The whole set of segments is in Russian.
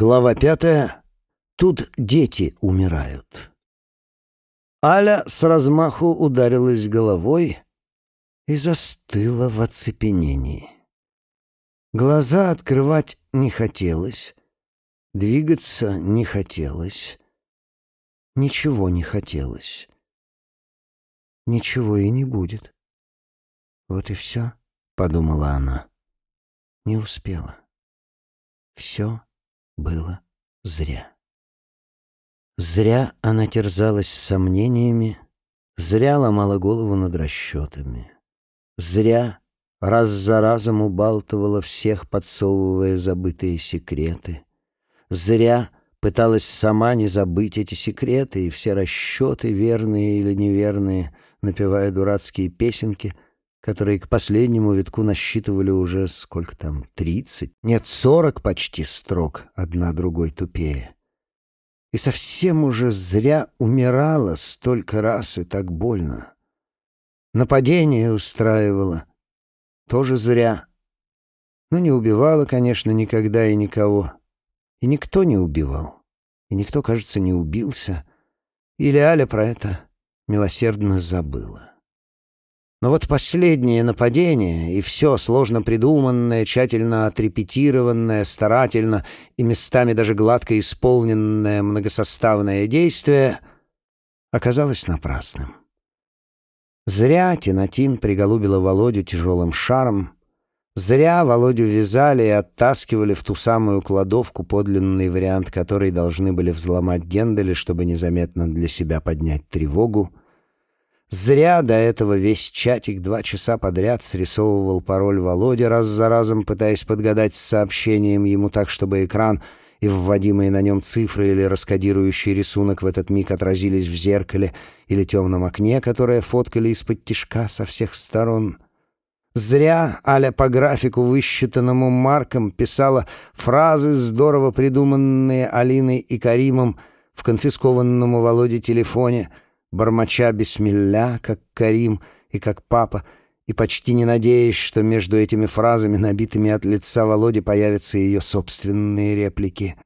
Глава пятая. Тут дети умирают. Аля с размаху ударилась головой и застыла в оцепенении. Глаза открывать не хотелось, двигаться не хотелось, ничего не хотелось. Ничего и не будет. Вот и все, — подумала она. Не успела. Все было зря. Зря она терзалась сомнениями, зря ломала голову над расчетами. Зря раз за разом убалтывала всех, подсовывая забытые секреты. Зря пыталась сама не забыть эти секреты и все расчеты, верные или неверные, напевая дурацкие песенки — которые к последнему витку насчитывали уже сколько там, тридцать, нет, сорок почти строк, одна другой тупее. И совсем уже зря умирала столько раз и так больно. Нападение устраивала, тоже зря. Ну, не убивала, конечно, никогда и никого. И никто не убивал. И никто, кажется, не убился. Или Аля про это милосердно забыла. Но вот последнее нападение и все сложно придуманное, тщательно отрепетированное, старательно и местами даже гладко исполненное многосоставное действие оказалось напрасным. Зря Тинатин приголубила Володю тяжелым шаром, зря Володю вязали и оттаскивали в ту самую кладовку, подлинный вариант которой должны были взломать Гендели, чтобы незаметно для себя поднять тревогу — Зря до этого весь чатик два часа подряд срисовывал пароль Володя, раз за разом пытаясь подгадать с сообщением ему так, чтобы экран и вводимые на нем цифры или раскодирующий рисунок в этот миг отразились в зеркале или темном окне, которое фоткали из-под тишка со всех сторон. Зря Аля по графику, высчитанному Марком, писала фразы, здорово придуманные Алиной и Каримом в конфискованном у Володи телефоне — бормоча бисмилля, как Карим и как папа, и почти не надеясь, что между этими фразами, набитыми от лица Володи, появятся ее собственные реплики.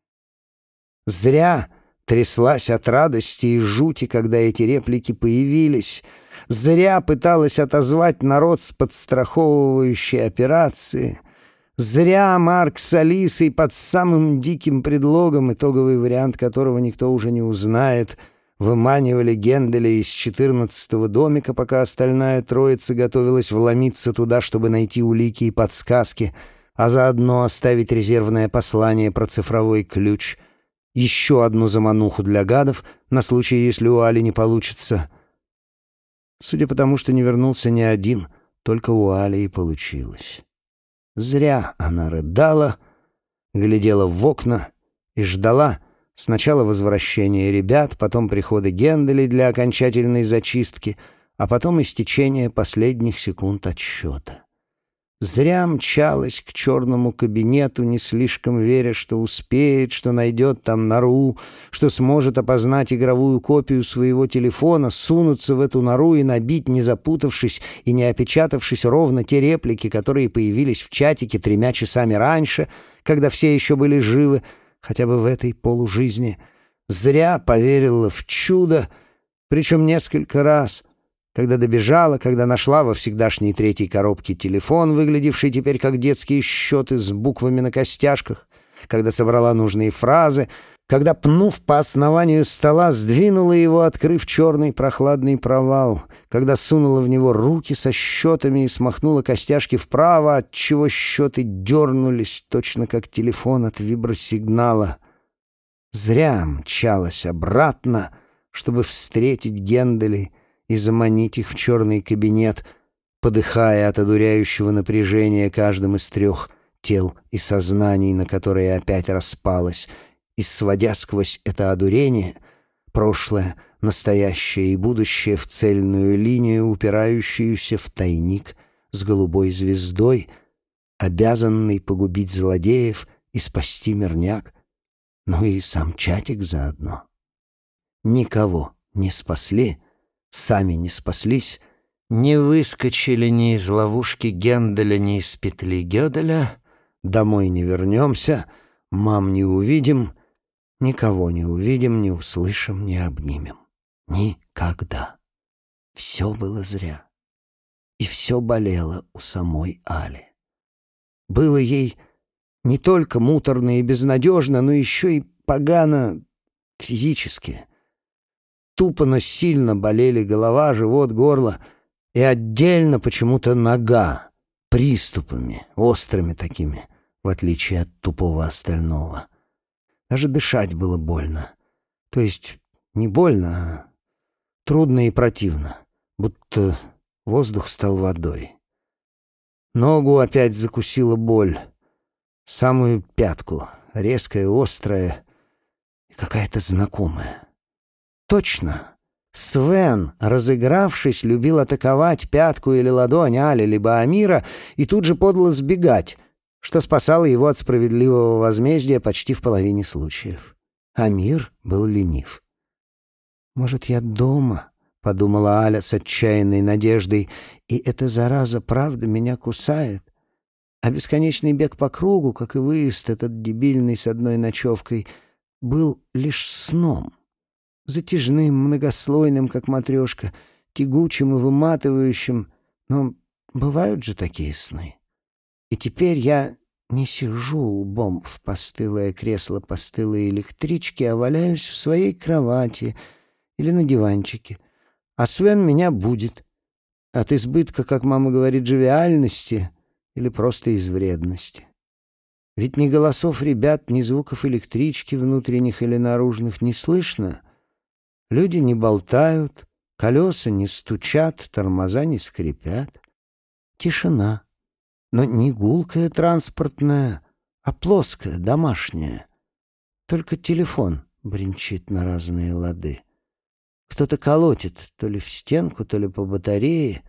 Зря тряслась от радости и жути, когда эти реплики появились. Зря пыталась отозвать народ с подстраховывающей операции. Зря Марк с Алисой под самым диким предлогом, итоговый вариант которого никто уже не узнает — выманивали Генделя из четырнадцатого домика, пока остальная троица готовилась вломиться туда, чтобы найти улики и подсказки, а заодно оставить резервное послание про цифровой ключ. Еще одну замануху для гадов, на случай, если у Али не получится. Судя по тому, что не вернулся ни один, только у Али и получилось. Зря она рыдала, глядела в окна и ждала — Сначала возвращение ребят, потом приходы Генделей для окончательной зачистки, а потом истечение последних секунд отсчета. Зря мчалась к черному кабинету, не слишком веря, что успеет, что найдет там нору, что сможет опознать игровую копию своего телефона, сунуться в эту нору и набить, не запутавшись и не опечатавшись ровно те реплики, которые появились в чатике тремя часами раньше, когда все еще были живы, хотя бы в этой полужизни, зря поверила в чудо, причем несколько раз, когда добежала, когда нашла во всегдашней третьей коробке телефон, выглядевший теперь как детские счеты с буквами на костяшках, когда собрала нужные фразы, когда, пнув по основанию стола, сдвинула его, открыв черный прохладный провал, когда сунула в него руки со счетами и смахнула костяшки вправо, отчего счеты дернулись, точно как телефон от вибросигнала. Зря мчалась обратно, чтобы встретить Гендели и заманить их в черный кабинет, подыхая от одуряющего напряжения каждым из трех тел и сознаний, на которые опять распалась — и сводя сквозь это одурение прошлое, настоящее и будущее в цельную линию, упирающуюся в тайник с голубой звездой, обязанный погубить злодеев и спасти мирняк, ну и сам чатик заодно. Никого не спасли, сами не спаслись, не выскочили ни из ловушки Генделя, ни из петли Гёделя, домой не вернемся — Мам не увидим, никого не увидим, не услышим, не обнимем. Никогда. Все было зря. И все болело у самой Али. Было ей не только муторно и безнадежно, но еще и погано физически. Тупо, но сильно болели голова, живот, горло и отдельно почему-то нога, приступами, острыми такими, в отличие от тупого остального. Даже дышать было больно. То есть не больно, а трудно и противно, будто воздух стал водой. Ногу опять закусила боль, самую пятку, резкая, острая и какая-то знакомая. Точно. Свен, разыгравшись, любил атаковать пятку или ладонь Али либо Амира и тут же подло сбегать, что спасало его от справедливого возмездия почти в половине случаев. Амир был ленив. «Может, я дома?» — подумала Аля с отчаянной надеждой. «И эта зараза правда меня кусает?» А бесконечный бег по кругу, как и выезд этот дебильный с одной ночевкой, был лишь сном затяжным, многослойным, как матрешка, тягучим и выматывающим, но бывают же такие сны. И теперь я не сижу лбом в постылое кресло постылой электрички, а валяюсь в своей кровати или на диванчике. А Свен меня будет. От избытка, как мама говорит, живиальности или просто из вредности. Ведь ни голосов ребят, ни звуков электрички, внутренних или наружных, не слышно — Люди не болтают, колеса не стучат, тормоза не скрипят. Тишина. Но не гулкая транспортная, а плоская, домашняя. Только телефон бренчит на разные лады. Кто-то колотит то ли в стенку, то ли по батарее,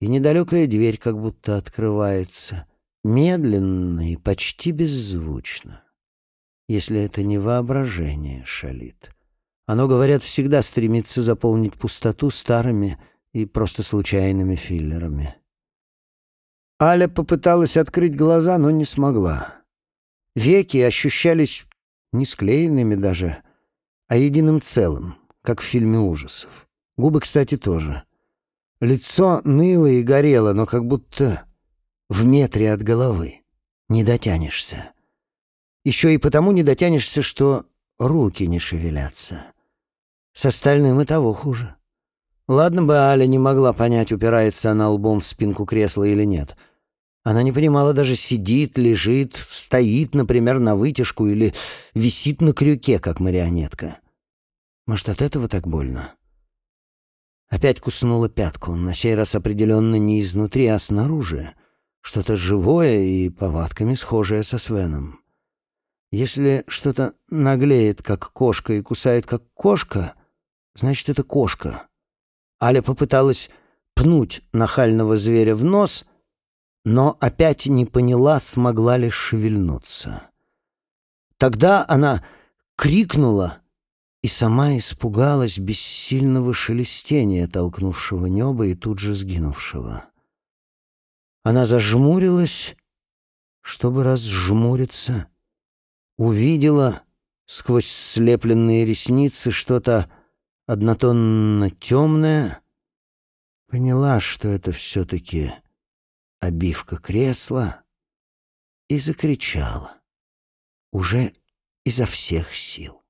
и недалекая дверь как будто открывается, медленно и почти беззвучно, если это не воображение шалит. Оно, говорят, всегда стремится заполнить пустоту старыми и просто случайными филлерами. Аля попыталась открыть глаза, но не смогла. Веки ощущались не склеенными даже, а единым целым, как в фильме ужасов. Губы, кстати, тоже. Лицо ныло и горело, но как будто в метре от головы. Не дотянешься. Еще и потому не дотянешься, что руки не шевелятся. С остальным и того хуже. Ладно бы Аля не могла понять, упирается она лбом в спинку кресла или нет. Она не понимала даже, сидит, лежит, стоит, например, на вытяжку или висит на крюке, как марионетка. Может, от этого так больно? Опять куснула пятку, на сей раз определенно не изнутри, а снаружи. Что-то живое и повадками схожее со Свеном. Если что-то наглеет, как кошка, и кусает, как кошка — Значит, это кошка. Аля попыталась пнуть нахального зверя в нос, но опять не поняла, смогла ли шевельнуться. Тогда она крикнула и сама испугалась бессильного шелестения, толкнувшего небо и тут же сгинувшего. Она зажмурилась, чтобы разжмуриться, увидела сквозь слепленные ресницы что-то однотонно темная, поняла, что это все-таки обивка кресла, и закричала, уже изо всех сил.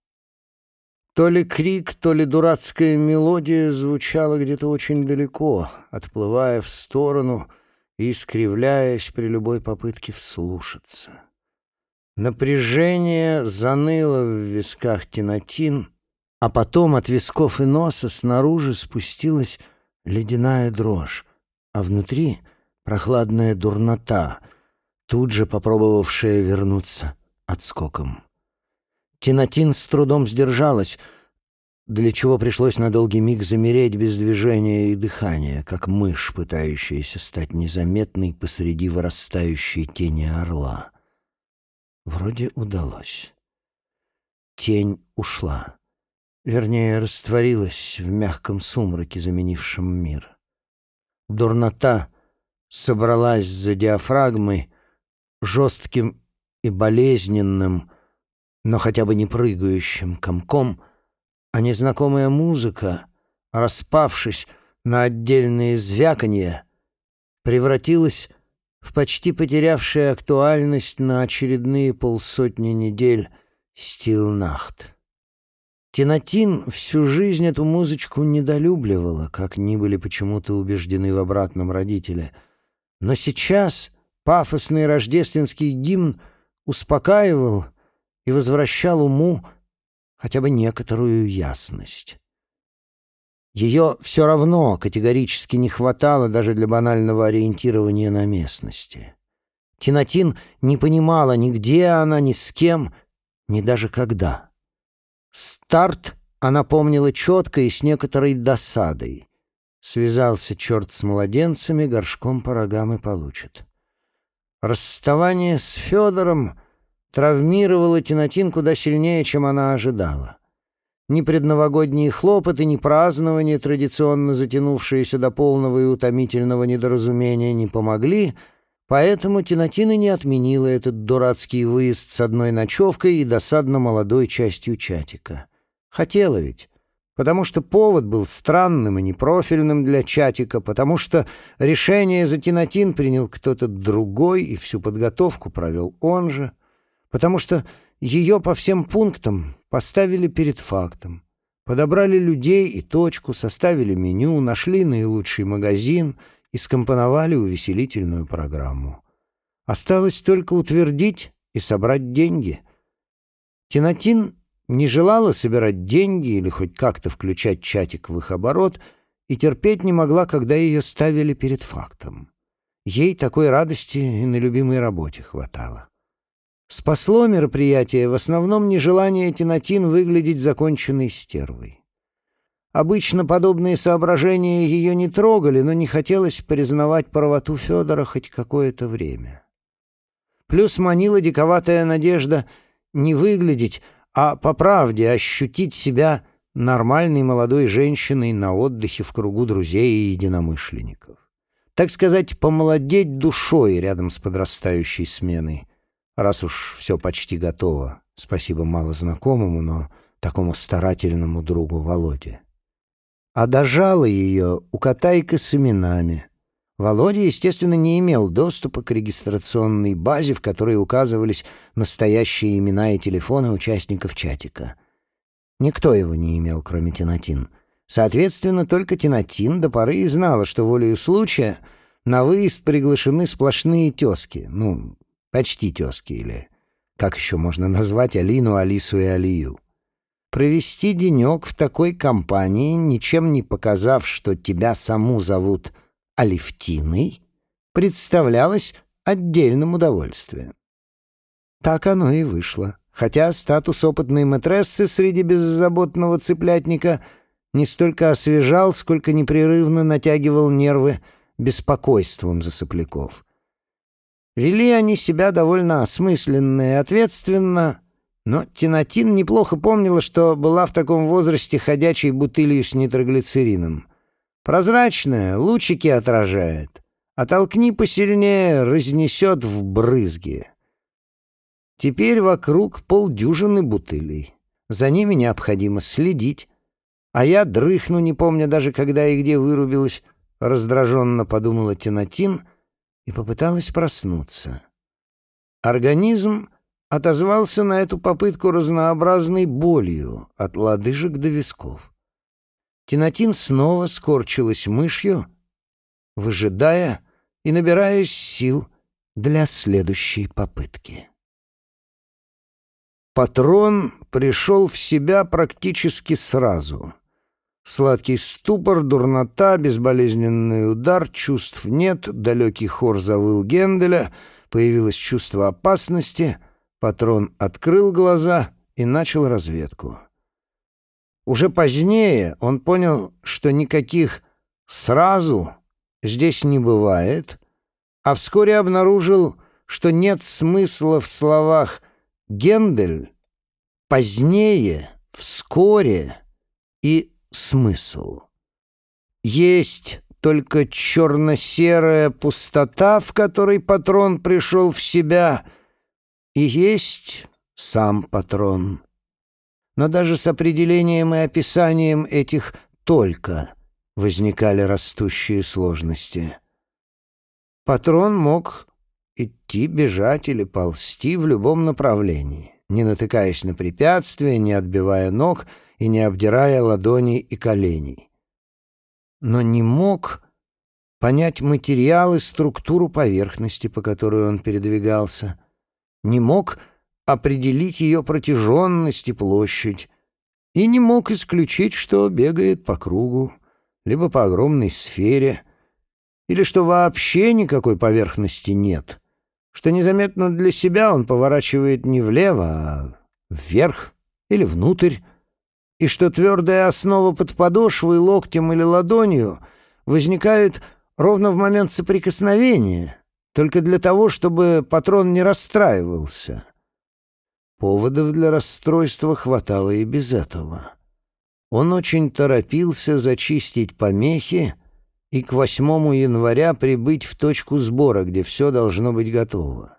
То ли крик, то ли дурацкая мелодия звучала где-то очень далеко, отплывая в сторону и искривляясь при любой попытке вслушаться. Напряжение заныло в висках тенатин — а потом от висков и носа снаружи спустилась ледяная дрожь, а внутри прохладная дурнота, тут же попробовавшая вернуться отскоком. Тинатин с трудом сдержалась, для чего пришлось на долгий миг замереть без движения и дыхания, как мышь, пытающаяся стать незаметной посреди вырастающей тени орла. Вроде удалось. Тень ушла. Вернее, растворилась в мягком сумраке, заменившем мир. Дурнота собралась за диафрагмой, жестким и болезненным, но хотя бы не прыгающим комком, а незнакомая музыка, распавшись на отдельные звяканья, превратилась в почти потерявшее актуальность на очередные полсотни недель «Стилнахт». Тинатин всю жизнь эту музычку недолюбливала, как ни были почему-то убеждены в обратном родители. Но сейчас пафосный рождественский гимн успокаивал и возвращал уму хотя бы некоторую ясность. Ее все равно категорически не хватало даже для банального ориентирования на местности. Тинатин не понимала ни где она, ни с кем, ни даже когда. Старт она помнила четко и с некоторой досадой. Связался черт с младенцами, горшком по рогам и получит. Расставание с Федором травмировало Тинатин куда сильнее, чем она ожидала. Ни предновогодние хлопоты, ни празднования, традиционно затянувшиеся до полного и утомительного недоразумения, не помогли, поэтому Тинатина не отменила этот дурацкий выезд с одной ночевкой и досадно молодой частью чатика. Хотела ведь, потому что повод был странным и непрофильным для чатика, потому что решение за Тинатин принял кто-то другой и всю подготовку провел он же, потому что ее по всем пунктам поставили перед фактом. Подобрали людей и точку, составили меню, нашли наилучший магазин и скомпоновали увеселительную программу. Осталось только утвердить и собрать деньги. Тинатин не желала собирать деньги или хоть как-то включать чатик в их оборот и терпеть не могла, когда ее ставили перед фактом. Ей такой радости и на любимой работе хватало. Спасло мероприятие в основном нежелание Тинатин выглядеть законченной стервой. Обычно подобные соображения ее не трогали, но не хотелось признавать правоту Федора хоть какое-то время. Плюс манила диковатая надежда не выглядеть, а по правде ощутить себя нормальной молодой женщиной на отдыхе в кругу друзей и единомышленников. Так сказать, помолодеть душой рядом с подрастающей сменой — раз уж все почти готово. Спасибо малознакомому, но такому старательному другу Володе. А дожала ее у Катайка с именами. Володя, естественно, не имел доступа к регистрационной базе, в которой указывались настоящие имена и телефоны участников чатика. Никто его не имел, кроме Тинатин. Соответственно, только Тинатин до поры и знала, что волею случая на выезд приглашены сплошные тезки, ну, Почти тезки или... Как еще можно назвать Алину, Алису и Алию? Провести денек в такой компании, ничем не показав, что тебя саму зовут Алевтиной, представлялось отдельным удовольствием. Так оно и вышло. Хотя статус опытной матрессы среди беззаботного цыплятника не столько освежал, сколько непрерывно натягивал нервы беспокойством за сопляков. Вели они себя довольно осмысленно и ответственно, но Тинатин неплохо помнила, что была в таком возрасте ходячей бутылью с нитроглицерином. Прозрачная, лучики отражает. А толкни посильнее, разнесет в брызги. Теперь вокруг полдюжины бутылей. За ними необходимо следить. А я дрыхну, не помня даже, когда и где вырубилась, раздраженно подумала Тинатин — и попыталась проснуться. Организм отозвался на эту попытку разнообразной болью от лодыжек до висков. Тинатин снова скорчилась мышью, выжидая и набираясь сил для следующей попытки. Патрон пришел в себя практически сразу — Сладкий ступор, дурнота, безболезненный удар, чувств нет, далекий хор завыл Генделя, появилось чувство опасности, патрон открыл глаза и начал разведку. Уже позднее он понял, что никаких «сразу» здесь не бывает, а вскоре обнаружил, что нет смысла в словах «Гендель», «позднее», «вскоре» и смысл. Есть только черно-серая пустота, в которой патрон пришел в себя, и есть сам патрон. Но даже с определением и описанием этих «только» возникали растущие сложности. Патрон мог идти, бежать или ползти в любом направлении, не натыкаясь на препятствия, не отбивая ног и не обдирая ладоней и коленей. Но не мог понять материал и структуру поверхности, по которой он передвигался, не мог определить ее протяженность и площадь, и не мог исключить, что бегает по кругу, либо по огромной сфере, или что вообще никакой поверхности нет, что незаметно для себя он поворачивает не влево, а вверх или внутрь, и что твердая основа под подошвой, локтем или ладонью возникает ровно в момент соприкосновения, только для того, чтобы патрон не расстраивался. Поводов для расстройства хватало и без этого. Он очень торопился зачистить помехи и к 8 января прибыть в точку сбора, где все должно быть готово.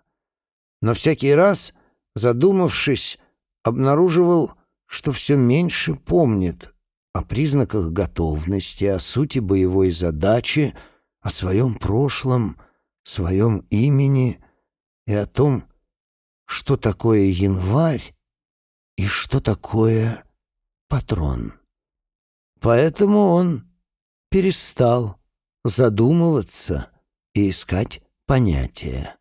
Но всякий раз, задумавшись, обнаруживал, что все меньше помнит о признаках готовности, о сути боевой задачи, о своем прошлом, своем имени и о том, что такое январь и что такое патрон. Поэтому он перестал задумываться и искать понятия.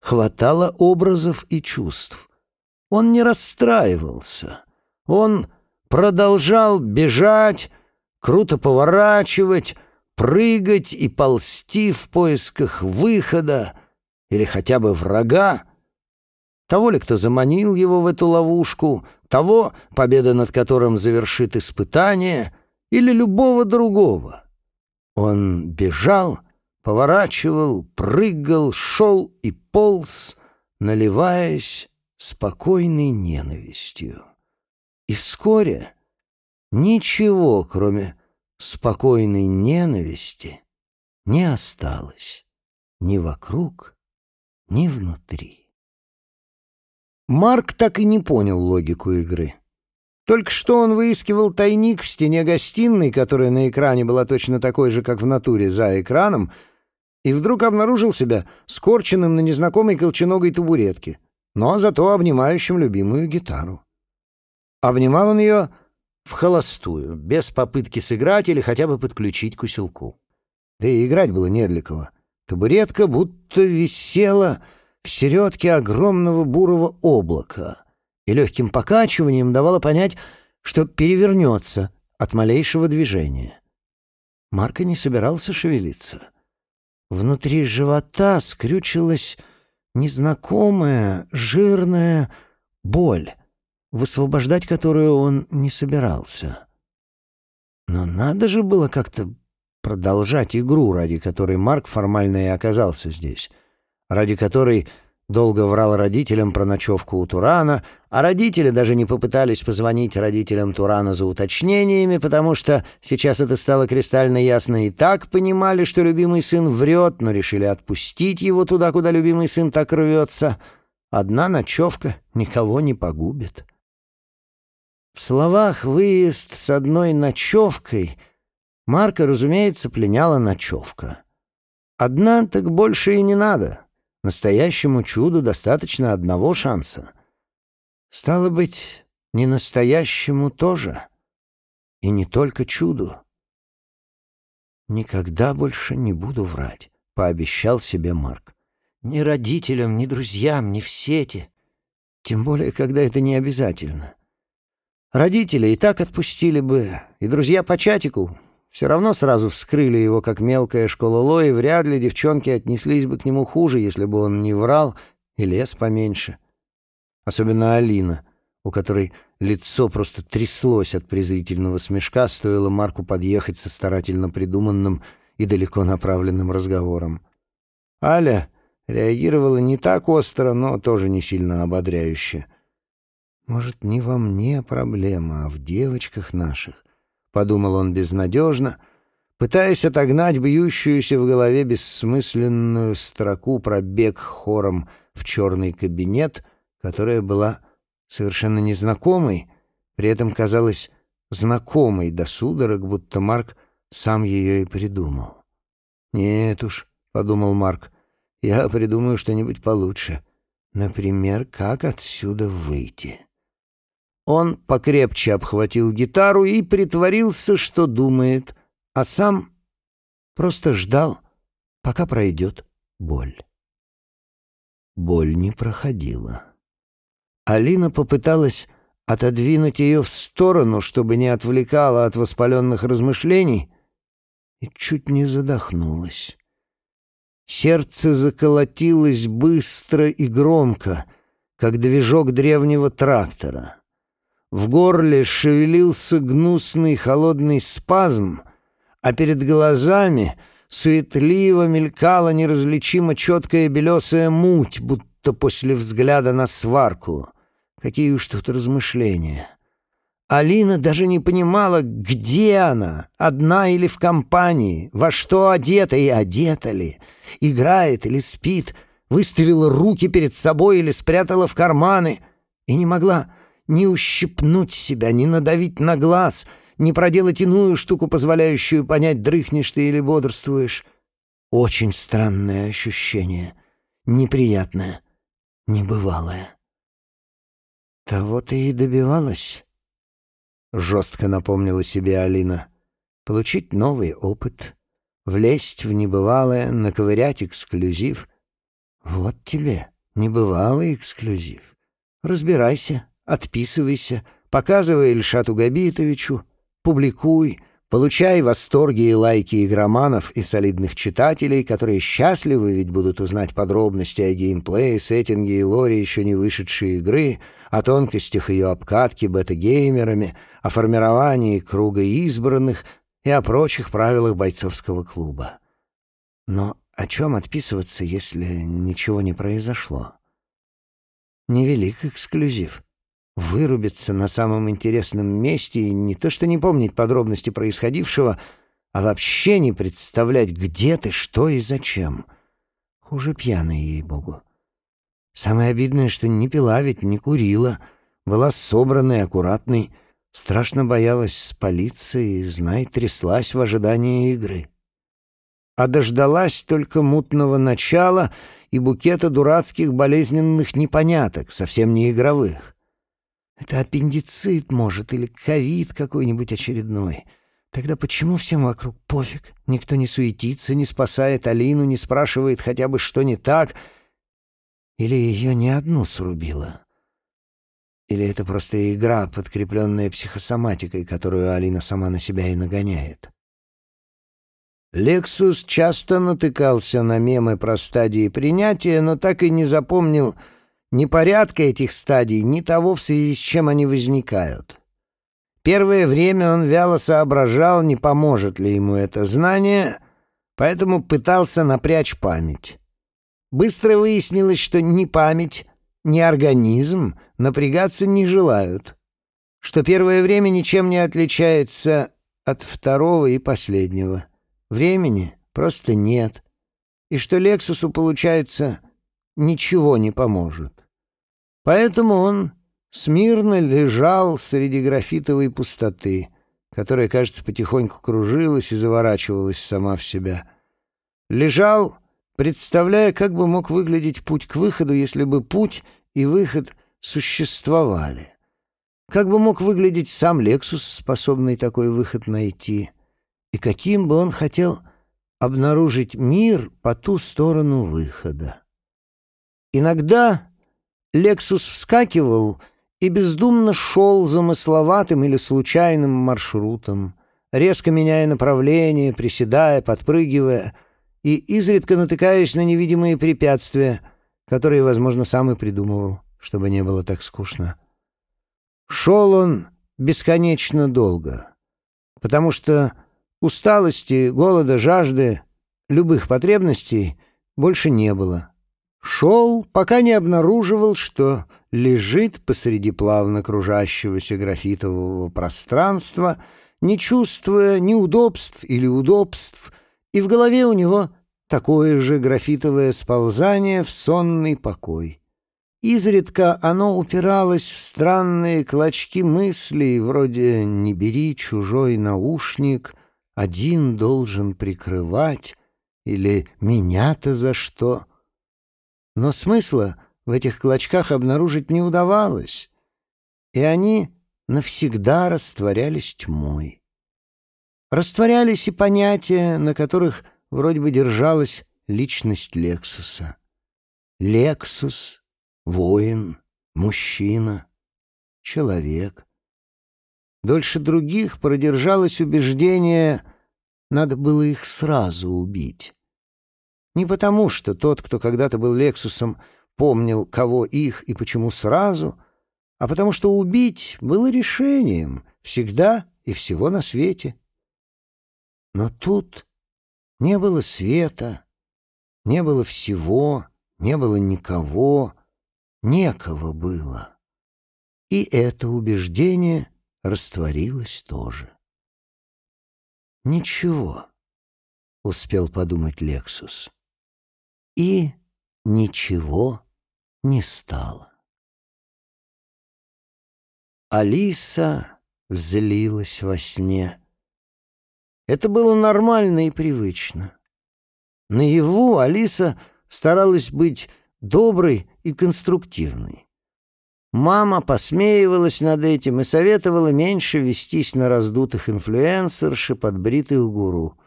Хватало образов и чувств. Он не расстраивался. Он продолжал бежать, круто поворачивать, прыгать и ползти в поисках выхода или хотя бы врага, того ли, кто заманил его в эту ловушку, того, победа над которым завершит испытание, или любого другого. Он бежал, поворачивал, прыгал, шел и полз, наливаясь спокойной ненавистью. И вскоре ничего, кроме спокойной ненависти не осталось ни вокруг, ни внутри. Марк так и не понял логику игры. Только что он выискивал тайник в стене гостиной, которая на экране была точно такой же, как в натуре за экраном, и вдруг обнаружил себя скорченным на незнакомой колченогой табуретке, но зато обнимающим любимую гитару. Обнимал он ее в холостую, без попытки сыграть или хотя бы подключить к усилку. Да и играть было не для кого. Табуретка будто висела в середке огромного бурого облака и легким покачиванием давала понять, что перевернется от малейшего движения. Марко не собирался шевелиться. Внутри живота скрючилась незнакомая, жирная боль высвобождать которую он не собирался. Но надо же было как-то продолжать игру, ради которой Марк формально и оказался здесь, ради которой долго врал родителям про ночевку у Турана, а родители даже не попытались позвонить родителям Турана за уточнениями, потому что сейчас это стало кристально ясно и так понимали, что любимый сын врет, но решили отпустить его туда, куда любимый сын так рвется. Одна ночевка никого не погубит. В словах «выезд с одной ночевкой» Марка, разумеется, пленяла ночевка. Одна так больше и не надо. Настоящему чуду достаточно одного шанса. Стало быть, не настоящему тоже. И не только чуду. «Никогда больше не буду врать», — пообещал себе Марк. «Ни родителям, ни друзьям, ни в сети. Тем более, когда это не обязательно. Родители и так отпустили бы, и друзья по чатику все равно сразу вскрыли его, как мелкая школа Лои, вряд ли девчонки отнеслись бы к нему хуже, если бы он не врал и лез поменьше. Особенно Алина, у которой лицо просто тряслось от презрительного смешка, стоило Марку подъехать со старательно придуманным и далеко направленным разговором. Аля реагировала не так остро, но тоже не сильно ободряюще — может, не во мне проблема, а в девочках наших, — подумал он безнадежно, пытаясь отогнать бьющуюся в голове бессмысленную строку про бег хором в черный кабинет, которая была совершенно незнакомой, при этом казалась знакомой до судорог, будто Марк сам ее и придумал. «Нет уж», — подумал Марк, — «я придумаю что-нибудь получше. Например, как отсюда выйти?» Он покрепче обхватил гитару и притворился, что думает, а сам просто ждал, пока пройдет боль. Боль не проходила. Алина попыталась отодвинуть ее в сторону, чтобы не отвлекала от воспаленных размышлений, и чуть не задохнулась. Сердце заколотилось быстро и громко, как движок древнего трактора. В горле шевелился гнусный холодный спазм, а перед глазами суетливо мелькала неразличимо четкая белесая муть, будто после взгляда на сварку. Какие уж тут размышления. Алина даже не понимала, где она, одна или в компании, во что одета и одета ли, играет или спит, выставила руки перед собой или спрятала в карманы, и не могла ни ущипнуть себя, ни надавить на глаз, ни проделать иную штуку, позволяющую понять, дрыхнешь ты или бодрствуешь. Очень странное ощущение, неприятное, небывалое. Того ты и добивалась? — жестко напомнила себе Алина. «Получить новый опыт, влезть в небывалое, наковырять эксклюзив. Вот тебе небывалый эксклюзив. Разбирайся, отписывайся, показывай Ильшату Габитовичу, публикуй, Получай восторги и лайки игроманов и солидных читателей, которые счастливы ведь будут узнать подробности о геймплее, сеттинге и лоре еще не вышедшей игры, о тонкостях ее обкатки бета-геймерами, о формировании круга избранных и о прочих правилах бойцовского клуба. Но о чем отписываться, если ничего не произошло? Невелик эксклюзив вырубиться на самом интересном месте и не то что не помнить подробности происходившего, а вообще не представлять, где ты, что и зачем. Хуже пьяной, ей-богу. Самое обидное, что не пила ведь, не курила, была собранной, аккуратной, страшно боялась спалиться и, знай, тряслась в ожидании игры. А дождалась только мутного начала и букета дурацких болезненных непоняток, совсем не игровых. Это аппендицит, может, или ковид какой-нибудь очередной. Тогда почему всем вокруг пофиг? Никто не суетится, не спасает Алину, не спрашивает хотя бы, что не так. Или ее не одну срубило? Или это просто игра, подкрепленная психосоматикой, которую Алина сама на себя и нагоняет? Лексус часто натыкался на мемы про стадии принятия, но так и не запомнил ни порядка этих стадий, ни того, в связи с чем они возникают. Первое время он вяло соображал, не поможет ли ему это знание, поэтому пытался напрячь память. Быстро выяснилось, что ни память, ни организм напрягаться не желают, что первое время ничем не отличается от второго и последнего. Времени просто нет, и что Лексусу, получается, ничего не поможет. Поэтому он смирно лежал среди графитовой пустоты, которая, кажется, потихоньку кружилась и заворачивалась сама в себя. Лежал, представляя, как бы мог выглядеть путь к выходу, если бы путь и выход существовали. Как бы мог выглядеть сам Лексус, способный такой выход найти, и каким бы он хотел обнаружить мир по ту сторону выхода. Иногда Лексус вскакивал и бездумно шел замысловатым или случайным маршрутом, резко меняя направление, приседая, подпрыгивая и изредка натыкаясь на невидимые препятствия, которые, возможно, сам и придумывал, чтобы не было так скучно. Шел он бесконечно долго, потому что усталости, голода, жажды, любых потребностей больше не было. Шел, пока не обнаруживал, что лежит посреди плавно кружащегося графитового пространства, не чувствуя ни удобств или удобств, и в голове у него такое же графитовое сползание в сонный покой. Изредка оно упиралось в странные клочки мыслей, вроде «не бери чужой наушник», «один должен прикрывать» или «меня-то за что?». Но смысла в этих клочках обнаружить не удавалось, и они навсегда растворялись тьмой. Растворялись и понятия, на которых вроде бы держалась личность Лексуса. Лексус — воин, мужчина, человек. Дольше других продержалось убеждение, надо было их сразу убить. Не потому, что тот, кто когда-то был Лексусом, помнил, кого их и почему сразу, а потому что убить было решением всегда и всего на свете. Но тут не было света, не было всего, не было никого, некого было. И это убеждение растворилось тоже. «Ничего», — успел подумать Лексус. И ничего не стало. Алиса злилась во сне. Это было нормально и привычно. Наяву Алиса старалась быть доброй и конструктивной. Мама посмеивалась над этим и советовала меньше вестись на раздутых инфлюенсерш и подбритых гуру.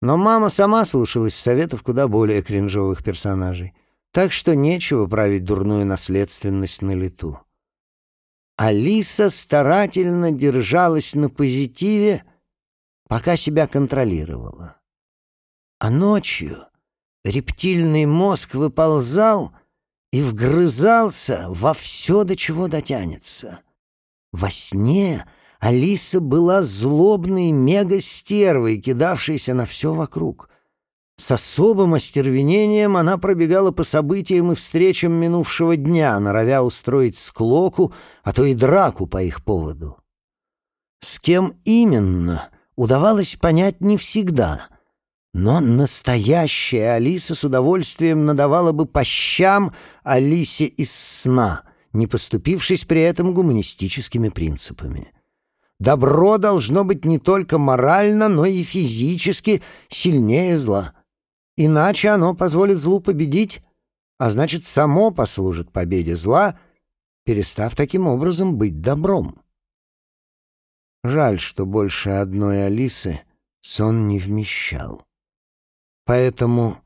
Но мама сама слушалась советов куда более кринжовых персонажей, так что нечего править дурную наследственность на лету. Алиса старательно держалась на позитиве, пока себя контролировала. А ночью рептильный мозг выползал и вгрызался во все, до чего дотянется. Во сне Алиса была злобной мега-стервой, кидавшейся на все вокруг. С особым остервенением она пробегала по событиям и встречам минувшего дня, норовя устроить склоку, а то и драку по их поводу. С кем именно, удавалось понять не всегда — но настоящая Алиса с удовольствием надавала бы по щам Алисе из сна, не поступившись при этом гуманистическими принципами. Добро должно быть не только морально, но и физически сильнее зла. Иначе оно позволит злу победить, а значит, само послужит победе зла, перестав таким образом быть добром. Жаль, что больше одной Алисы сон не вмещал. Поэтому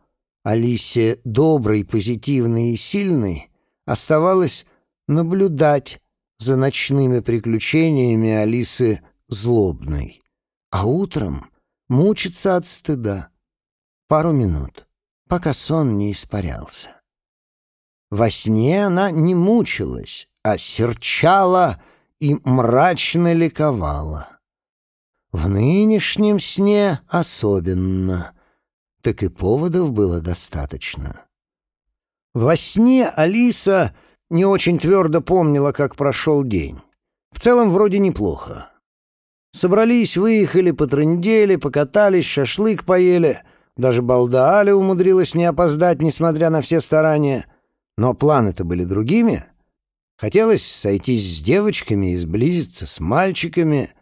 Алисе доброй, позитивной и сильной оставалось наблюдать за ночными приключениями Алисы злобной, а утром мучиться от стыда. Пару минут, пока сон не испарялся. Во сне она не мучилась, а серчала и мрачно ликовала. В нынешнем сне особенно — так и поводов было достаточно. Во сне Алиса не очень твердо помнила, как прошел день. В целом вроде неплохо. Собрались, выехали, потрындели, покатались, шашлык поели. Даже балда Аля умудрилась не опоздать, несмотря на все старания. Но планы-то были другими. Хотелось сойтись с девочками и сблизиться с мальчиками.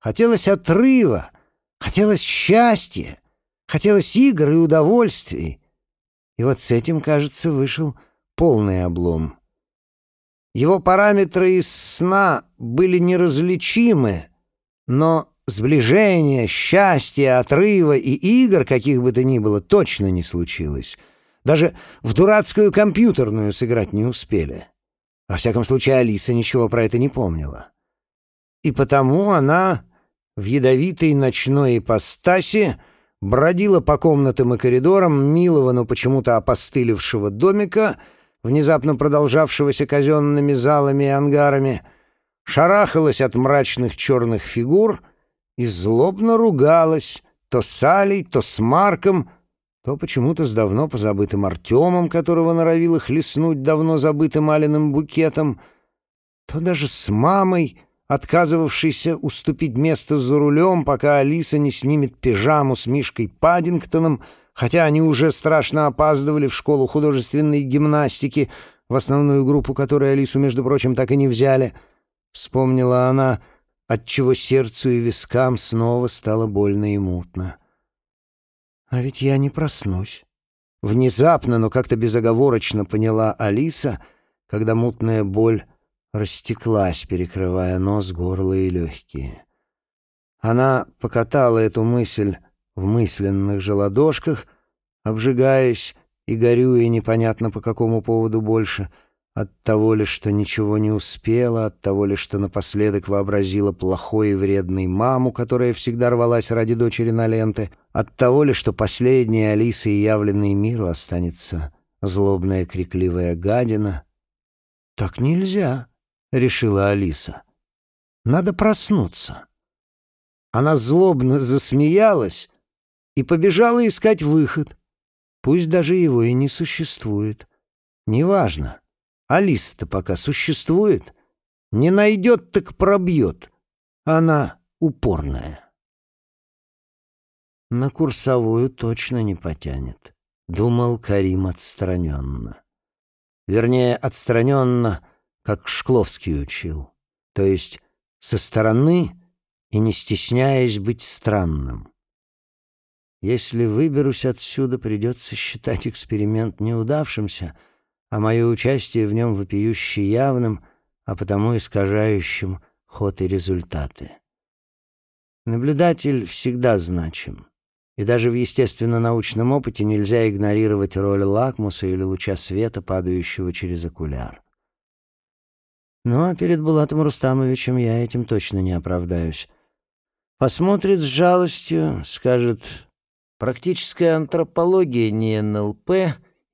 Хотелось отрыва, хотелось счастья. Хотелось игр и удовольствий. И вот с этим, кажется, вышел полный облом. Его параметры из сна были неразличимы, но сближения, счастья, отрыва и игр, каких бы то ни было, точно не случилось. Даже в дурацкую компьютерную сыграть не успели. Во всяком случае, Алиса ничего про это не помнила. И потому она в ядовитой ночной ипостаси бродила по комнатам и коридорам милого, но почему-то опостылевшего домика, внезапно продолжавшегося казенными залами и ангарами, шарахалась от мрачных черных фигур и злобно ругалась то с Алей, то с Марком, то почему-то с давно позабытым Артемом, которого норовила хлестнуть давно забытым Алиным букетом, то даже с мамой — отказывавшийся уступить место за рулем, пока Алиса не снимет пижаму с Мишкой Паддингтоном, хотя они уже страшно опаздывали в школу художественной гимнастики, в основную группу которой Алису, между прочим, так и не взяли. Вспомнила она, отчего сердцу и вискам снова стало больно и мутно. «А ведь я не проснусь». Внезапно, но как-то безоговорочно поняла Алиса, когда мутная боль растеклась, перекрывая нос, горло и легкие. Она покатала эту мысль в мысленных же ладошках, обжигаясь и горюя непонятно по какому поводу больше — от того ли, что ничего не успела, от того ли, что напоследок вообразила плохой и вредной маму, которая всегда рвалась ради дочери на ленты, от того ли, что последняя Алиса и явленной миру останется злобная крикливая гадина. «Так нельзя», — решила Алиса. «Надо проснуться». Она злобно засмеялась и побежала искать выход. Пусть даже его и не существует. Неважно. Алиса-то пока существует. Не найдет, так пробьет. Она упорная. На курсовую точно не потянет, думал Карим отстраненно. Вернее, отстраненно, как Шкловский учил. То есть со стороны и не стесняясь быть странным. Если выберусь отсюда, придется считать эксперимент неудавшимся — а мое участие в нем вопиюще явным, а потому искажающим ход и результаты. Наблюдатель всегда значим, и даже в естественно-научном опыте нельзя игнорировать роль лакмуса или луча света, падающего через окуляр. Ну а перед Булатом Рустамовичем я этим точно не оправдаюсь. Посмотрит с жалостью, скажет «Практическая антропология не НЛП»,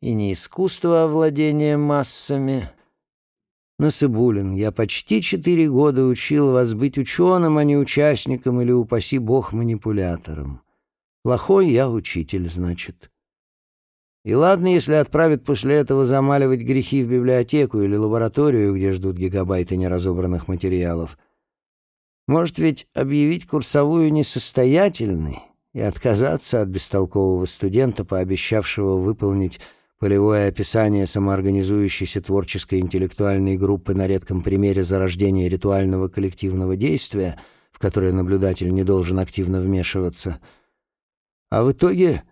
и не искусство овладения массами. Насыбулин, я почти четыре года учил вас быть ученым, а не участником или, упаси бог, манипулятором. Плохой я учитель, значит. И ладно, если отправят после этого замаливать грехи в библиотеку или лабораторию, где ждут гигабайты неразобранных материалов. Может ведь объявить курсовую несостоятельной и отказаться от бестолкового студента, пообещавшего выполнить Полевое описание самоорганизующейся творческой интеллектуальной группы на редком примере зарождения ритуального коллективного действия, в которое наблюдатель не должен активно вмешиваться. А в итоге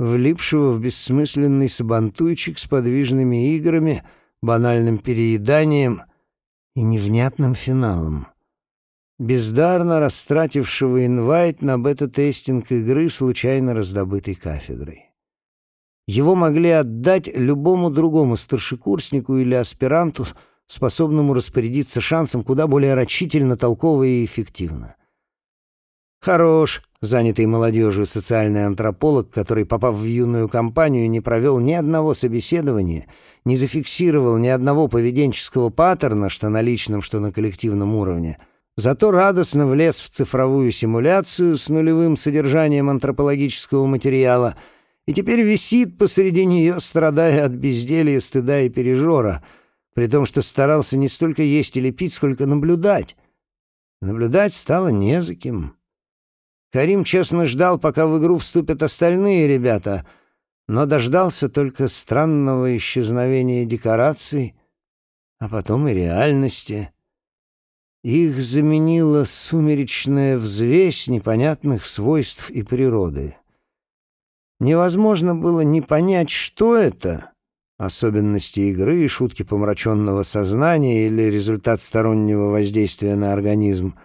влипшего в бессмысленный сабантуйчик с подвижными играми, банальным перееданием и невнятным финалом. Бездарно растратившего инвайт на бета-тестинг игры, случайно раздобытой кафедрой. Его могли отдать любому другому старшекурснику или аспиранту, способному распорядиться шансом куда более рачительно, толково и эффективно. Хорош, занятый молодежью социальный антрополог, который, попав в юную компанию, не провел ни одного собеседования, не зафиксировал ни одного поведенческого паттерна, что на личном, что на коллективном уровне, зато радостно влез в цифровую симуляцию с нулевым содержанием антропологического материала — и теперь висит посреди нее, страдая от безделья, стыда и пережора, при том, что старался не столько есть или пить, сколько наблюдать. Наблюдать стало не за кем. Карим честно ждал, пока в игру вступят остальные ребята, но дождался только странного исчезновения декораций, а потом и реальности. Их заменила сумеречная взвесь непонятных свойств и природы. Невозможно было не понять, что это — особенности игры, шутки помраченного сознания или результат стороннего воздействия на организм —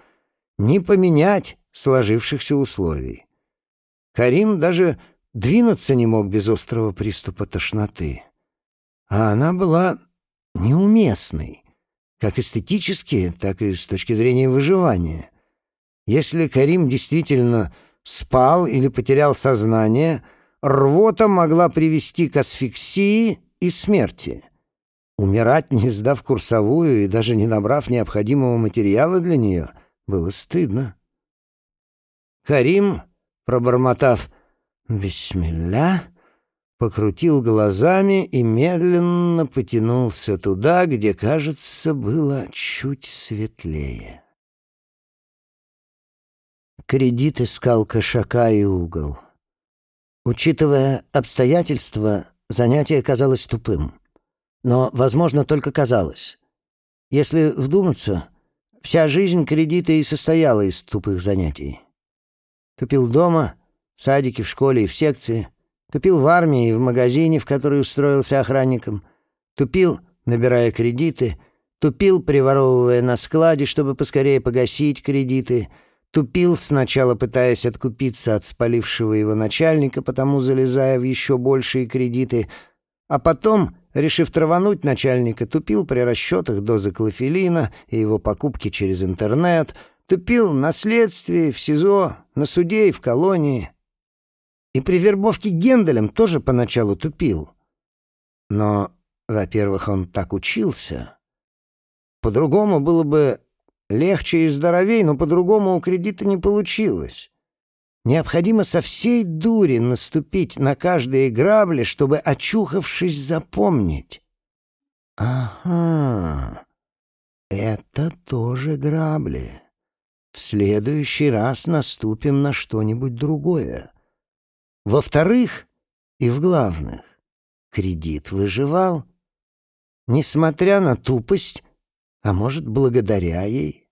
не поменять сложившихся условий. Карим даже двинуться не мог без острого приступа тошноты. А она была неуместной, как эстетически, так и с точки зрения выживания. Если Карим действительно спал или потерял сознание — рвота могла привести к асфиксии и смерти. Умирать, не сдав курсовую и даже не набрав необходимого материала для нее, было стыдно. Карим, пробормотав «Бисмилля», покрутил глазами и медленно потянулся туда, где, кажется, было чуть светлее. Кредит искал кошака и угол. Учитывая обстоятельства, занятие казалось тупым. Но, возможно, только казалось. Если вдуматься, вся жизнь кредита и состояла из тупых занятий. Тупил дома, в садике, в школе и в секции. Тупил в армии и в магазине, в который устроился охранником. Тупил, набирая кредиты. Тупил, приворовывая на складе, чтобы поскорее погасить кредиты. Тупил, сначала пытаясь откупиться от спалившего его начальника, потому залезая в еще большие кредиты. А потом, решив травануть начальника, тупил при расчетах дозы клофелина и его покупки через интернет — Тупил на следствии, в СИЗО, на суде и в колонии. И при вербовке Генделем тоже поначалу тупил. Но, во-первых, он так учился. По-другому было бы легче и здоровей, но по-другому у кредита не получилось. Необходимо со всей дури наступить на каждые грабли, чтобы, очухавшись, запомнить. Ага, это тоже грабли. В следующий раз наступим на что-нибудь другое. Во-вторых, и в главных, кредит выживал. Несмотря на тупость, а может, благодаря ей.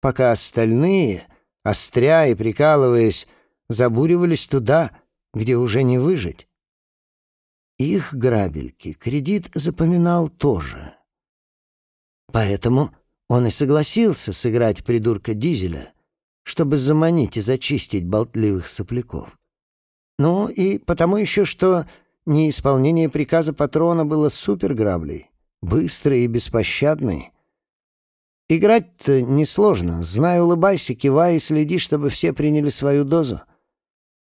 Пока остальные, остря и прикалываясь, забуривались туда, где уже не выжить. Их грабельки кредит запоминал тоже. Поэтому он и согласился сыграть придурка Дизеля, чтобы заманить и зачистить болтливых сопляков. Ну и потому еще, что неисполнение приказа патрона было суперграблей, быстрой и беспощадной. Играть-то несложно. Знай, улыбайся, кивай и следи, чтобы все приняли свою дозу.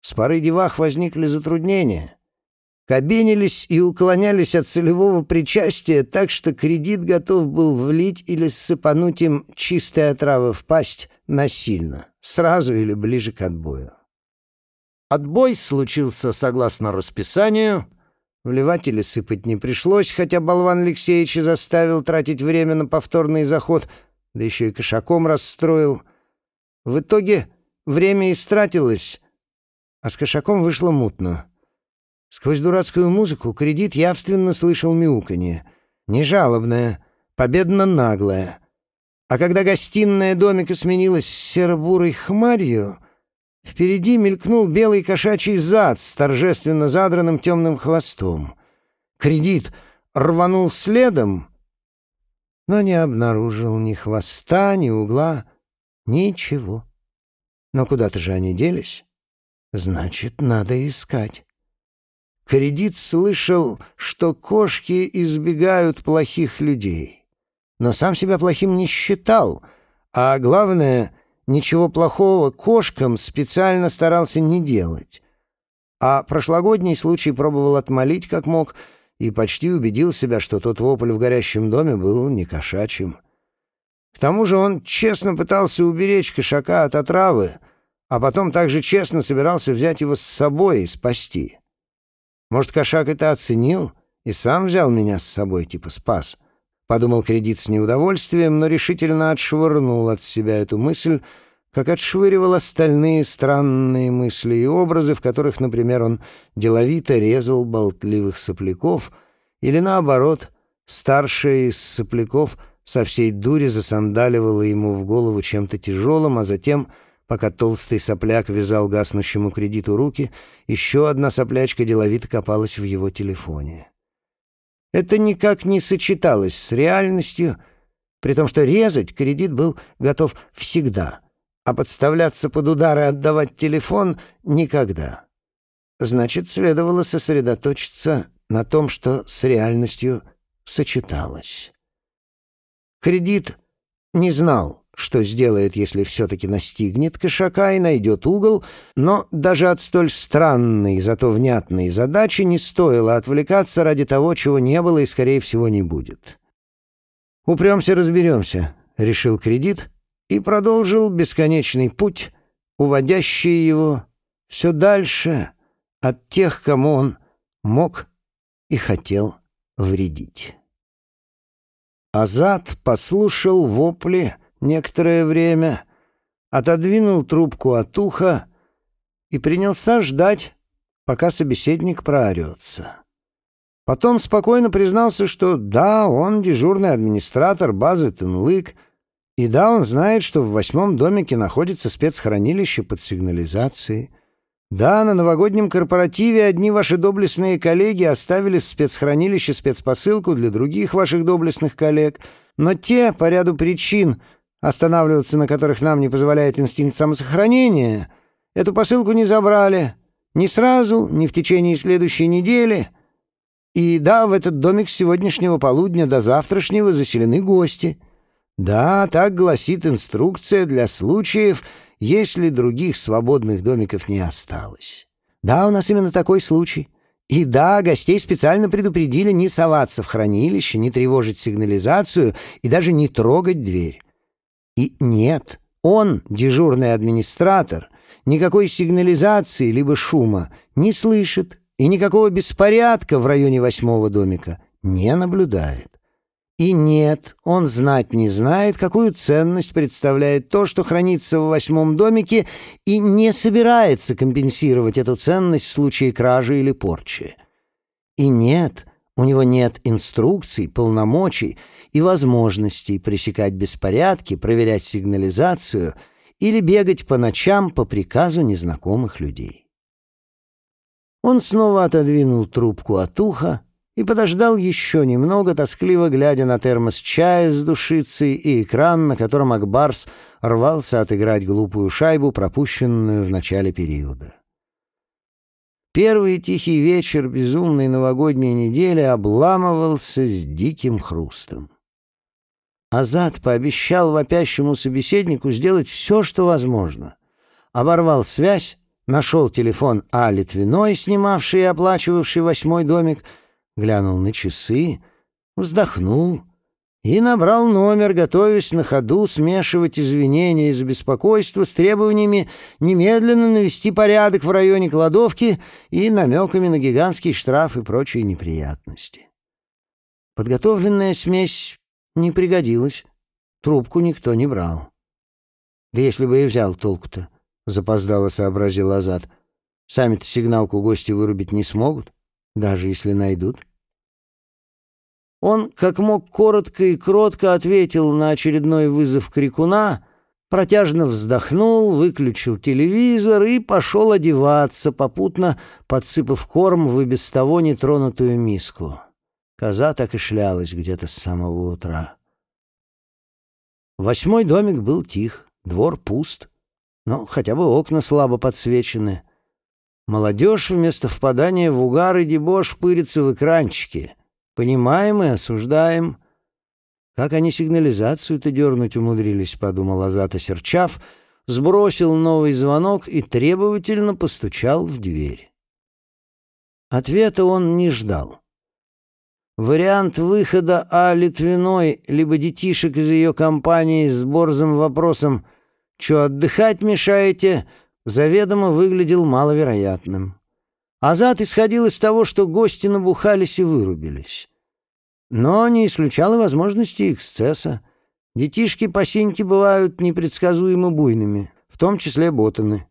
С поры девах возникли затруднения — кабенились и уклонялись от целевого причастия, так что кредит готов был влить или сыпануть им чистая трава в пасть насильно, сразу или ближе к отбою. Отбой случился согласно расписанию. Вливать или сыпать не пришлось, хотя болван Алексеевич и заставил тратить время на повторный заход, да еще и кошаком расстроил. В итоге время истратилось, а с кошаком вышло мутно. Сквозь дурацкую музыку кредит явственно слышал мяуканье. Не жалобное, победно-наглое. А когда гостиная домика сменилась серо-бурой хмарью, впереди мелькнул белый кошачий зад с торжественно задранным темным хвостом. Кредит рванул следом, но не обнаружил ни хвоста, ни угла, ничего. Но куда-то же они делись. Значит, надо искать. Кредит слышал, что кошки избегают плохих людей. Но сам себя плохим не считал, а главное, ничего плохого кошкам специально старался не делать. А прошлогодний случай пробовал отмолить как мог и почти убедил себя, что тот вопль в горящем доме был не кошачьим. К тому же он честно пытался уберечь кошака от отравы, а потом также честно собирался взять его с собой и спасти. Может, кошак это оценил и сам взял меня с собой, типа спас. Подумал кредит с неудовольствием, но решительно отшвырнул от себя эту мысль, как отшвыривал остальные странные мысли и образы, в которых, например, он деловито резал болтливых сопляков, или наоборот, старшая из сопляков со всей дури засандаливала ему в голову чем-то тяжелым, а затем Пока толстый сопляк вязал гаснущему кредиту руки, еще одна соплячка деловито копалась в его телефоне. Это никак не сочеталось с реальностью, при том, что резать кредит был готов всегда, а подставляться под удары и отдавать телефон — никогда. Значит, следовало сосредоточиться на том, что с реальностью сочеталось. Кредит не знал, что сделает, если все-таки настигнет кошака и найдет угол, но даже от столь странной, зато внятной задачи не стоило отвлекаться ради того, чего не было и, скорее всего, не будет. «Упремся, разберемся», — решил кредит и продолжил бесконечный путь, уводящий его все дальше от тех, кому он мог и хотел вредить. Азат послушал вопли, — некоторое время, отодвинул трубку от уха и принялся ждать, пока собеседник проорется. Потом спокойно признался, что да, он дежурный администратор базы Тенлык, и да, он знает, что в восьмом домике находится спецхранилище под сигнализацией. Да, на новогоднем корпоративе одни ваши доблестные коллеги оставили в спецхранилище спецпосылку для других ваших доблестных коллег, но те, по ряду причин, останавливаться на которых нам не позволяет инстинкт самосохранения, эту посылку не забрали. Ни сразу, ни в течение следующей недели. И да, в этот домик с сегодняшнего полудня до завтрашнего заселены гости. Да, так гласит инструкция для случаев, если других свободных домиков не осталось. Да, у нас именно такой случай. И да, гостей специально предупредили не соваться в хранилище, не тревожить сигнализацию и даже не трогать дверь. И нет, он, дежурный администратор, никакой сигнализации либо шума не слышит и никакого беспорядка в районе восьмого домика не наблюдает. И нет, он знать не знает, какую ценность представляет то, что хранится в восьмом домике, и не собирается компенсировать эту ценность в случае кражи или порчи. И нет, у него нет инструкций, полномочий и возможностей пресекать беспорядки, проверять сигнализацию или бегать по ночам по приказу незнакомых людей. Он снова отодвинул трубку от уха и подождал еще немного, тоскливо глядя на термос чая с душицей и экран, на котором Акбарс рвался отыграть глупую шайбу, пропущенную в начале периода. Первый тихий вечер безумной новогодней недели обламывался с диким хрустом. Азат пообещал вопящему собеседнику сделать все, что возможно. Оборвал связь, нашел телефон А. Литвиной, снимавший и оплачивавший восьмой домик, глянул на часы, вздохнул и набрал номер, готовясь на ходу смешивать извинения из-за беспокойства с требованиями немедленно навести порядок в районе кладовки и намеками на гигантский штраф и прочие неприятности. Подготовленная смесь не пригодилась, трубку никто не брал. Да если бы и взял толку-то, запоздало сообразил Азат. Сами-то сигналку гости вырубить не смогут, даже если найдут. Он, как мог, коротко и кротко ответил на очередной вызов крикуна, протяжно вздохнул, выключил телевизор и пошел одеваться, попутно подсыпав корм в и без того нетронутую миску. Коза так и шлялась где-то с самого утра. Восьмой домик был тих, двор пуст, но хотя бы окна слабо подсвечены. Молодежь вместо впадания в угар и дебош пырится в экранчике — Понимаем и осуждаем. Как они сигнализацию-то дернуть умудрились, подумал Азата Серчав, сбросил новый звонок и требовательно постучал в дверь. Ответа он не ждал. Вариант выхода А. Литвиной, либо детишек из ее компании с борзым вопросом «Чё, отдыхать мешаете?» заведомо выглядел маловероятным. Азат исходил из того, что гости набухались и вырубились. Но не исключало возможности эксцесса. Детишки-посиньки бывают непредсказуемо буйными, в том числе ботаны.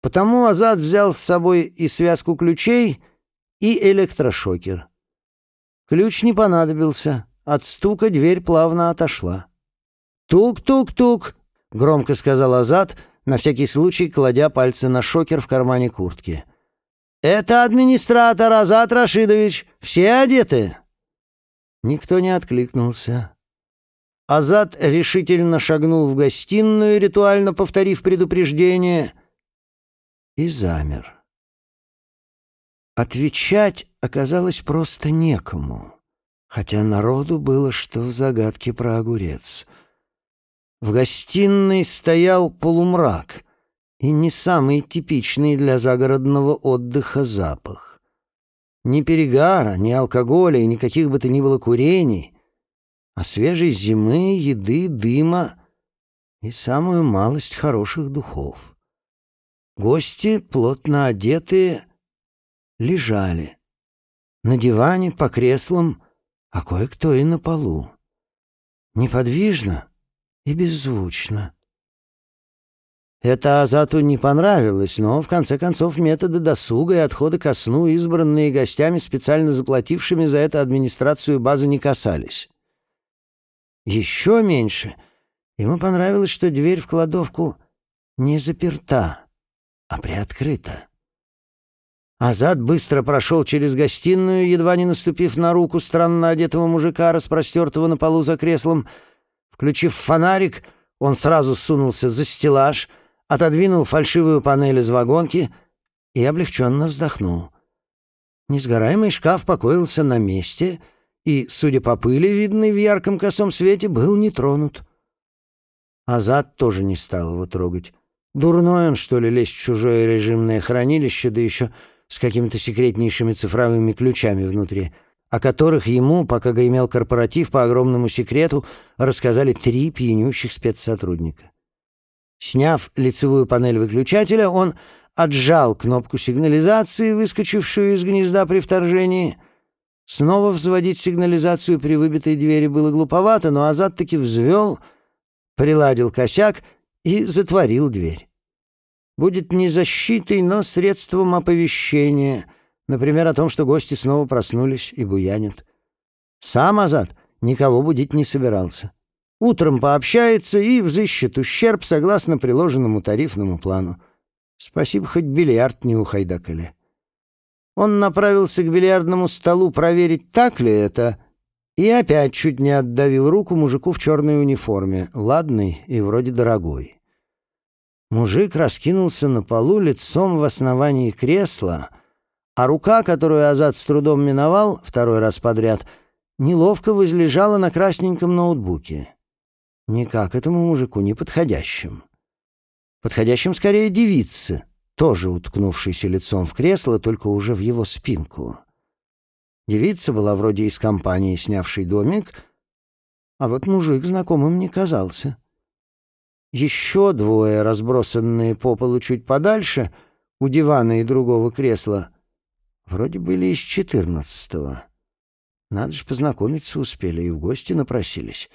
Потому Азат взял с собой и связку ключей, и электрошокер. Ключ не понадобился. От стука дверь плавно отошла. «Тук-тук-тук!» — громко сказал Азат, на всякий случай кладя пальцы на шокер в кармане куртки. «Это администратор Азат Рашидович. Все одеты?» Никто не откликнулся. Азат решительно шагнул в гостиную, ритуально повторив предупреждение, и замер. Отвечать оказалось просто некому, хотя народу было что в загадке про огурец. В гостиной стоял полумрак — и не самый типичный для загородного отдыха запах. Ни перегара, ни алкоголя и никаких бы то ни было курений, а свежей зимы, еды, дыма и самую малость хороших духов. Гости, плотно одетые, лежали на диване, по креслам, а кое-кто и на полу. Неподвижно и беззвучно. Это Азату не понравилось, но, в конце концов, методы досуга и отхода ко сну, избранные гостями, специально заплатившими за это администрацию базы, не касались. Еще меньше ему понравилось, что дверь в кладовку не заперта, а приоткрыта. Азат быстро прошел через гостиную, едва не наступив на руку странно одетого мужика, распростертого на полу за креслом. Включив фонарик, он сразу сунулся за стеллаж — отодвинул фальшивую панель из вагонки и облегченно вздохнул. Несгораемый шкаф покоился на месте и, судя по пыли, видной в ярком косом свете, был не тронут. Азат тоже не стал его трогать. Дурной он, что ли, лезть в чужое режимное хранилище, да еще с какими-то секретнейшими цифровыми ключами внутри, о которых ему, пока гремел корпоратив по огромному секрету, рассказали три пьянющих спецсотрудника. Сняв лицевую панель выключателя, он отжал кнопку сигнализации, выскочившую из гнезда при вторжении. Снова взводить сигнализацию при выбитой двери было глуповато, но Азат таки взвел, приладил косяк и затворил дверь. Будет не защитой, но средством оповещения, например, о том, что гости снова проснулись и буянят. Сам Азат никого будить не собирался. Утром пообщается и взыщет ущерб согласно приложенному тарифному плану. Спасибо, хоть бильярд не ухайдакали. Он направился к бильярдному столу проверить, так ли это, и опять чуть не отдавил руку мужику в черной униформе, ладный и вроде дорогой. Мужик раскинулся на полу лицом в основании кресла, а рука, которую Азат с трудом миновал второй раз подряд, неловко возлежала на красненьком ноутбуке. Никак этому мужику не подходящим. Подходящим скорее девице, тоже уткнувшейся лицом в кресло, только уже в его спинку. Девица была вроде из компании, снявшей домик, а вот мужик знакомым не казался. Еще двое, разбросанные по полу чуть подальше, у дивана и другого кресла, вроде были из четырнадцатого. Надо же, познакомиться успели и в гости напросились.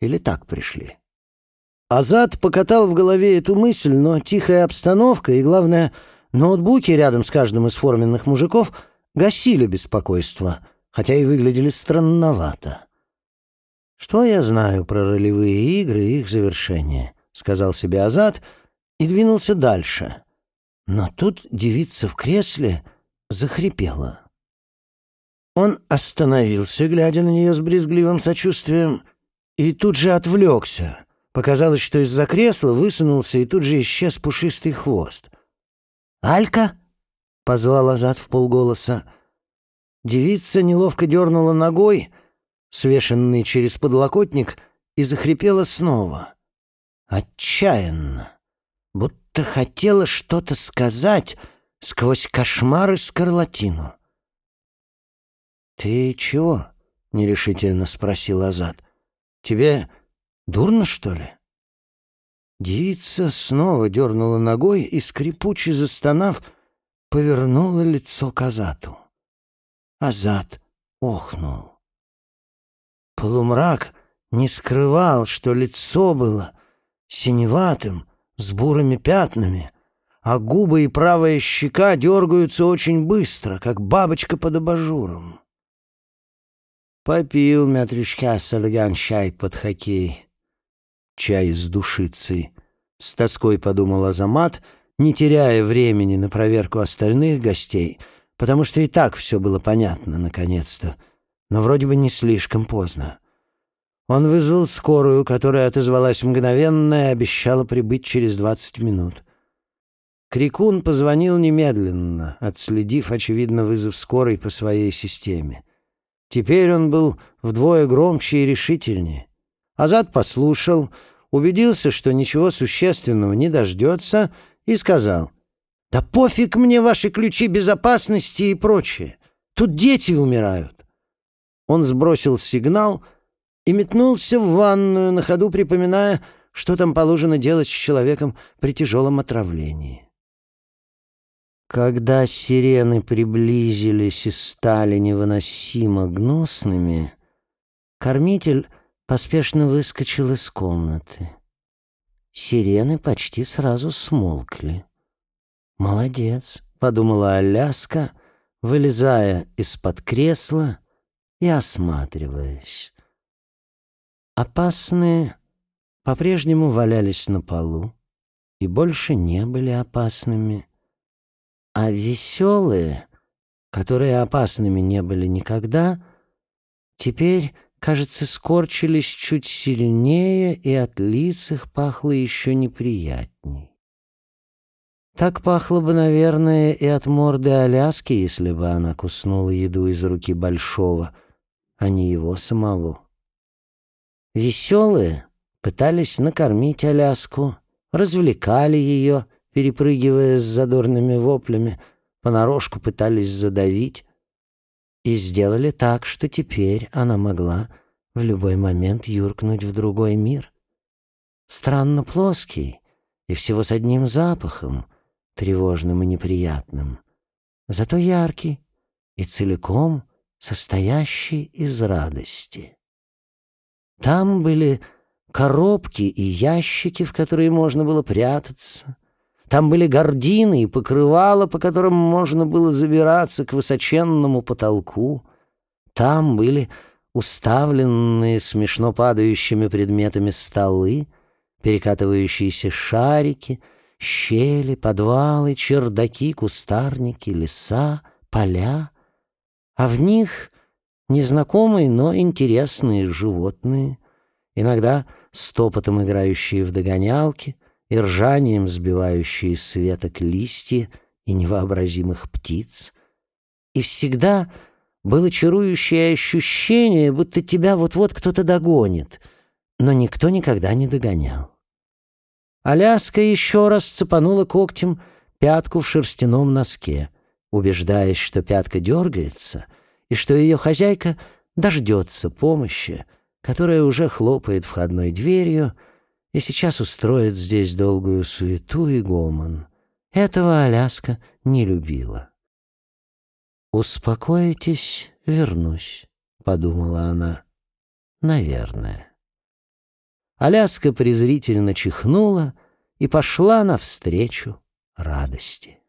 Или так пришли? Азат покатал в голове эту мысль, но тихая обстановка и, главное, ноутбуки рядом с каждым из форменных мужиков гасили беспокойство, хотя и выглядели странновато. «Что я знаю про ролевые игры и их завершение?» — сказал себе Азат и двинулся дальше. Но тут девица в кресле захрипела. Он остановился, глядя на нее с брезгливым сочувствием, и тут же отвлекся. Показалось, что из-за кресла высунулся и тут же исчез пушистый хвост. «Алька?» — позвал Азат в полголоса. Девица неловко дернула ногой, свешенный через подлокотник, и захрипела снова. Отчаянно, будто хотела что-то сказать сквозь кошмары скарлатину. «Ты чего?» — нерешительно спросил Азат. Тебе дурно, что ли?» Девица снова дернула ногой и, скрипуче застонав, повернула лицо к Азату. Азат охнул. Полумрак не скрывал, что лицо было синеватым, с бурыми пятнами, а губы и правая щека дергаются очень быстро, как бабочка под абажуром. Попил Мятрюшка Сальган чай под хоккей. Чай с душицей. С тоской подумал Азамат, не теряя времени на проверку остальных гостей, потому что и так все было понятно, наконец-то. Но вроде бы не слишком поздно. Он вызвал скорую, которая отозвалась мгновенно и обещала прибыть через двадцать минут. Крикун позвонил немедленно, отследив, очевидно, вызов скорой по своей системе. Теперь он был вдвое громче и решительнее. Азат послушал, убедился, что ничего существенного не дождется, и сказал, «Да пофиг мне ваши ключи безопасности и прочее. Тут дети умирают». Он сбросил сигнал и метнулся в ванную, на ходу припоминая, что там положено делать с человеком при тяжелом отравлении. Когда сирены приблизились и стали невыносимо гнусными, кормитель поспешно выскочил из комнаты. сирены почти сразу смолкли. «Молодец», — подумала Аляска, вылезая из-под кресла и осматриваясь. Опасные по-прежнему валялись на полу и больше не были опасными. А веселые, которые опасными не были никогда, теперь, кажется, скорчились чуть сильнее, и от лиц их пахло еще неприятней. Так пахло бы, наверное, и от морды Аляски, если бы она куснула еду из руки Большого, а не его самого. Веселые пытались накормить Аляску, развлекали ее, перепрыгивая с задорными воплями, понарошку пытались задавить и сделали так, что теперь она могла в любой момент юркнуть в другой мир. Странно плоский и всего с одним запахом, тревожным и неприятным, зато яркий и целиком состоящий из радости. Там были коробки и ящики, в которые можно было прятаться. Там были гардины и покрывала, по которым можно было забираться к высоченному потолку. Там были уставленные смешно падающими предметами столы, перекатывающиеся шарики, щели, подвалы, чердаки, кустарники, леса, поля, а в них незнакомые, но интересные животные, иногда стопотом играющие в догонялки и ржанием сбивающие с веток листья и невообразимых птиц. И всегда было чарующее ощущение, будто тебя вот-вот кто-то догонит, но никто никогда не догонял. Аляска еще раз цепанула когтем пятку в шерстяном носке, убеждаясь, что пятка дергается и что ее хозяйка дождется помощи, которая уже хлопает входной дверью и сейчас устроит здесь долгую суету и гомон. Этого Аляска не любила. «Успокойтесь, вернусь», — подумала она. «Наверное». Аляска презрительно чихнула и пошла навстречу радости.